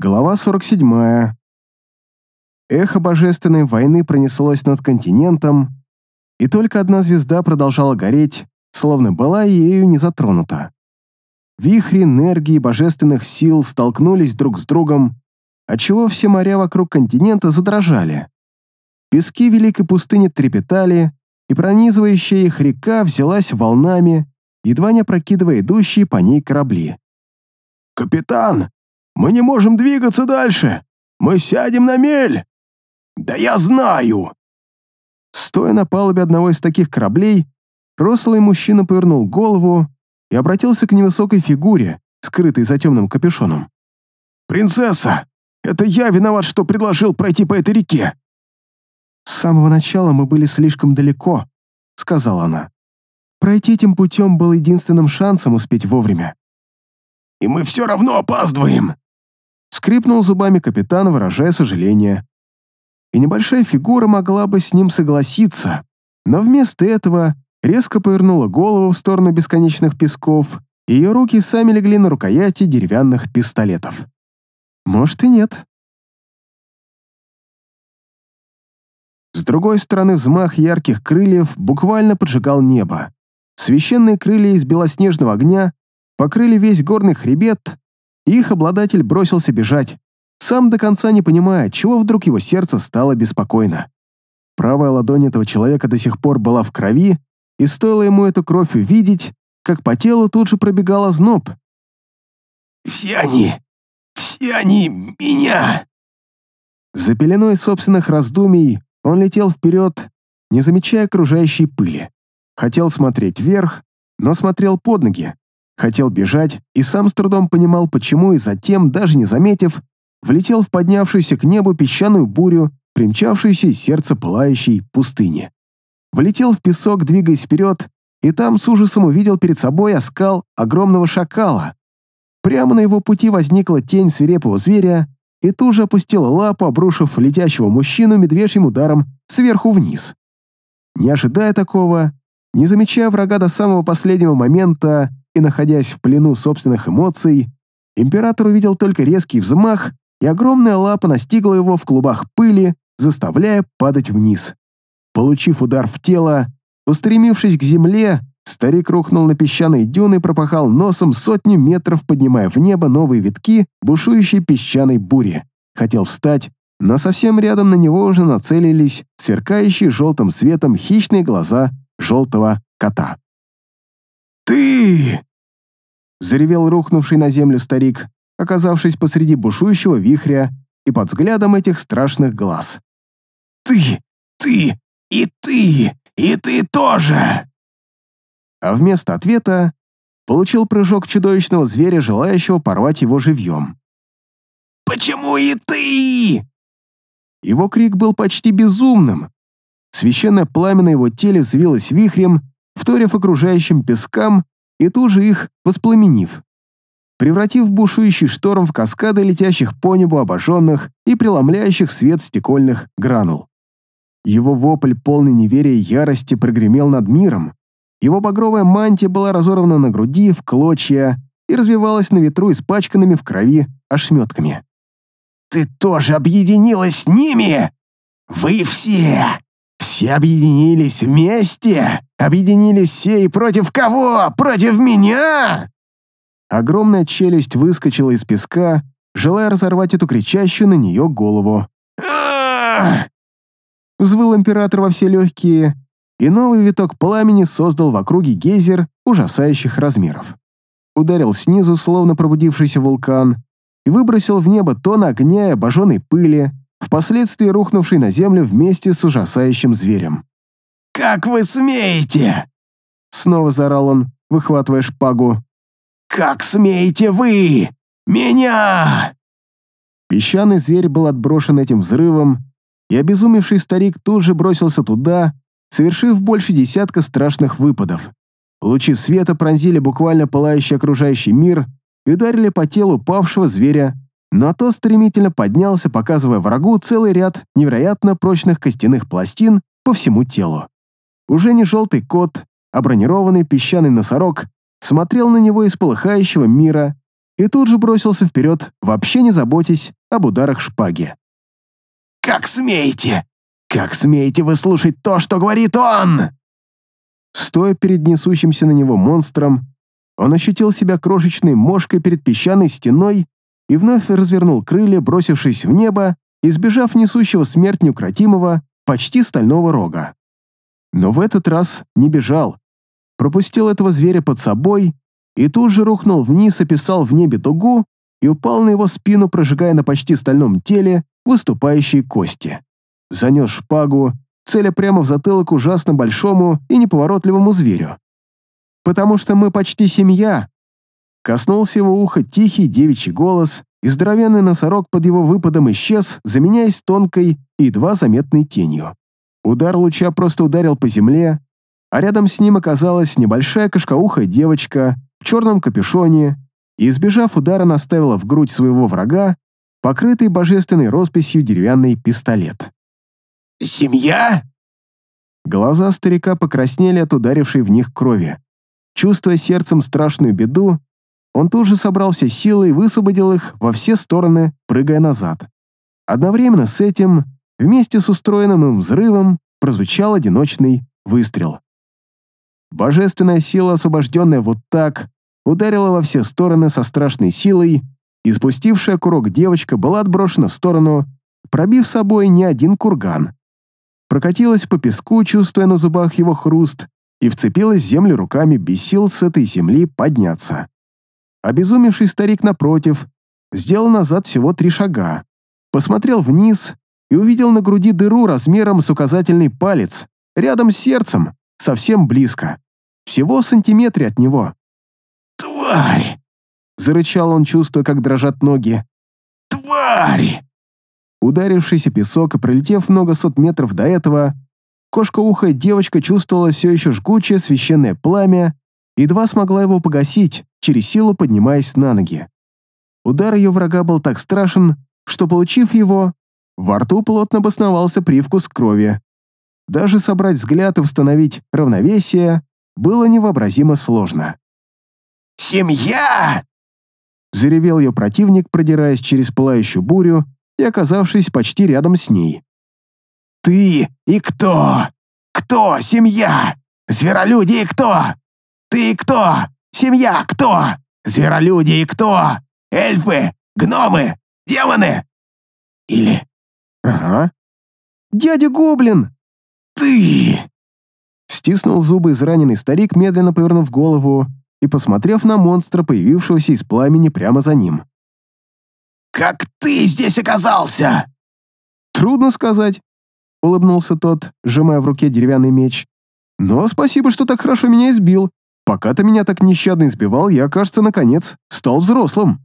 Глава 47. Эхо божественной войны пронеслось над континентом, и только одна звезда продолжала гореть, словно была ею не затронута. Вихри энергии божественных сил столкнулись друг с другом, отчего все моря вокруг континента задрожали. Пески великой пустыни трепетали, и пронизывающая их река взялась волнами, едва не опрокидывая идущие по ней корабли. «Капитан, мы не можем двигаться дальше! Мы сядем на мель!» «Да я знаю!» Стоя на палубе одного из таких кораблей, рослый мужчина повернул голову и обратился к невысокой фигуре, скрытой за темным капюшоном. «Принцесса, это я виноват, что предложил пройти по этой реке!» «С самого начала мы были слишком далеко», — сказала она. «Пройти этим путем был единственным шансом успеть вовремя». «И мы все равно опаздываем!» Скрипнул зубами капитан, выражая сожаление. И небольшая фигура могла бы с ним согласиться, но вместо этого резко повернула голову в сторону бесконечных песков, и ее руки сами легли на рукояти деревянных пистолетов. Может и нет. С другой стороны, взмах ярких крыльев буквально поджигал небо. Священные крылья из белоснежного огня покрыли весь горный хребет, их обладатель бросился бежать, сам до конца не понимая, чего вдруг его сердце стало беспокойно. Правая ладонь этого человека до сих пор была в крови, и стоило ему эту кровь увидеть, как по телу тут же пробегал зноб. «Все они! Все они меня!» За пеленой собственных раздумий он летел вперед, не замечая окружающей пыли. Хотел смотреть вверх, но смотрел под ноги. Хотел бежать и сам с трудом понимал, почему, и затем, даже не заметив, влетел в поднявшуюся к небу песчаную бурю, примчавшуюся из сердца пылающей пустыни. Влетел в песок, двигаясь вперед, и там с ужасом увидел перед собой оскал огромного шакала. Прямо на его пути возникла тень свирепого зверя и тут же опустила лапу, обрушив летящего мужчину медвежьим ударом сверху вниз. Не ожидая такого, не замечая врага до самого последнего момента и находясь в плену собственных эмоций, император увидел только резкий взмах, и огромная лапа настигла его в клубах пыли, заставляя падать вниз. Получив удар в тело, устремившись к земле, старик рухнул на песчаные дюны и пропахал носом сотни метров, поднимая в небо новые витки бушующей песчаной бури. Хотел встать, но совсем рядом на него уже нацелились сверкающие желтым светом хищные глаза желтого кота. «Ты!» — заревел рухнувший на землю старик, оказавшись посреди бушующего вихря и под взглядом этих страшных глаз. «Ты! Ты! И ты! И ты тоже!» А вместо ответа получил прыжок чудовищного зверя, желающего порвать его живьем. «Почему и ты?» Его крик был почти безумным. Священное пламя на его теле взвилось вихрем, вторив окружающим пескам и тут же их воспламенив превратив бушующий шторм в каскады летящих по небу обожженных и преломляющих свет стекольных гранул. Его вопль, полный неверия и ярости, прогремел над миром. Его багровая мантия была разорвана на груди в клочья и развивалась на ветру испачканными в крови ошметками. «Ты тоже объединилась с ними? Вы все! Все объединились вместе? Объединились все и против кого? Против меня?» Огромная челюсть выскочила из песка, желая разорвать эту кричащую на нее голову. Взвыл император во все легкие, и новый виток пламени создал в округе гейзер ужасающих размеров. Ударил снизу, словно пробудившийся вулкан, и выбросил в небо тон огня и обожженной пыли, впоследствии рухнувший на землю вместе с ужасающим зверем. «Как вы смеете?» Снова заорал он, выхватывая шпагу. «Как смеете вы? Меня!» Песчаный зверь был отброшен этим взрывом, и обезумевший старик тут же бросился туда, совершив больше десятка страшных выпадов. Лучи света пронзили буквально пылающий окружающий мир и ударили по телу павшего зверя, но тот стремительно поднялся, показывая врагу целый ряд невероятно прочных костяных пластин по всему телу. Уже не желтый кот, а бронированный песчаный носорог смотрел на него из полыхающего мира и тут же бросился вперед, вообще не заботясь об ударах шпаги. «Как смеете? Как смеете вы слушать то, что говорит он?» Стоя перед несущимся на него монстром, он ощутил себя крошечной мошкой перед песчаной стеной и вновь развернул крылья, бросившись в небо, избежав несущего смерть неукротимого, почти стального рога. Но в этот раз не бежал. Пропустил этого зверя под собой и тут же рухнул вниз, описал в небе дугу и упал на его спину, прожигая на почти стальном теле выступающие кости. Занес шпагу, целя прямо в затылок ужасно большому и неповоротливому зверю. «Потому что мы почти семья!» Коснулся его уха тихий девичий голос, и здоровенный носорог под его выпадом исчез, заменяясь тонкой и едва заметной тенью. Удар луча просто ударил по земле, а рядом с ним оказалась небольшая кошкоухая девочка в черном капюшоне и, избежав удара, наставила в грудь своего врага покрытый божественной росписью деревянный пистолет. «Семья?» Глаза старика покраснели от ударившей в них крови. Чувствуя сердцем страшную беду, он тут же собрал все силы и высвободил их во все стороны, прыгая назад. Одновременно с этим, вместе с устроенным им взрывом, прозвучал одиночный выстрел. Божественная сила, освобожденная вот так, ударила во все стороны со страшной силой, и спустившая курок девочка была отброшена в сторону, пробив собой не один курган. Прокатилась по песку, чувствуя на зубах его хруст, и вцепилась в землю руками без сил с этой земли подняться. Обезумевший старик напротив сделал назад всего три шага, посмотрел вниз и увидел на груди дыру размером с указательный палец, рядом с сердцем, совсем близко, всего сантиметре от него. «Тварь!» — зарычал он, чувствуя, как дрожат ноги. «Тварь!» Ударившийся песок и пролетев много сот метров до этого, кошка-ухая девочка чувствовала все еще жгучее священное пламя едва смогла его погасить, через силу поднимаясь на ноги. Удар ее врага был так страшен, что, получив его, во рту плотно обосновался привкус крови. Даже собрать взгляд и восстановить равновесие было невообразимо сложно. «Семья!» Заревел ее противник, продираясь через пылающую бурю и оказавшись почти рядом с ней. «Ты и кто? Кто семья? Зверолюди и кто? Ты кто? Семья кто? Зверолюди и кто? Эльфы? Гномы? Демоны? Или... Ага. Дядя Гоблин! Ты!» Стиснул зубы израненный старик, медленно повернув голову и посмотрев на монстра, появившегося из пламени прямо за ним. «Как ты здесь оказался?» «Трудно сказать», — улыбнулся тот, сжимая в руке деревянный меч. «Но спасибо, что так хорошо меня избил. Пока ты меня так нещадно избивал, я, кажется, наконец стал взрослым».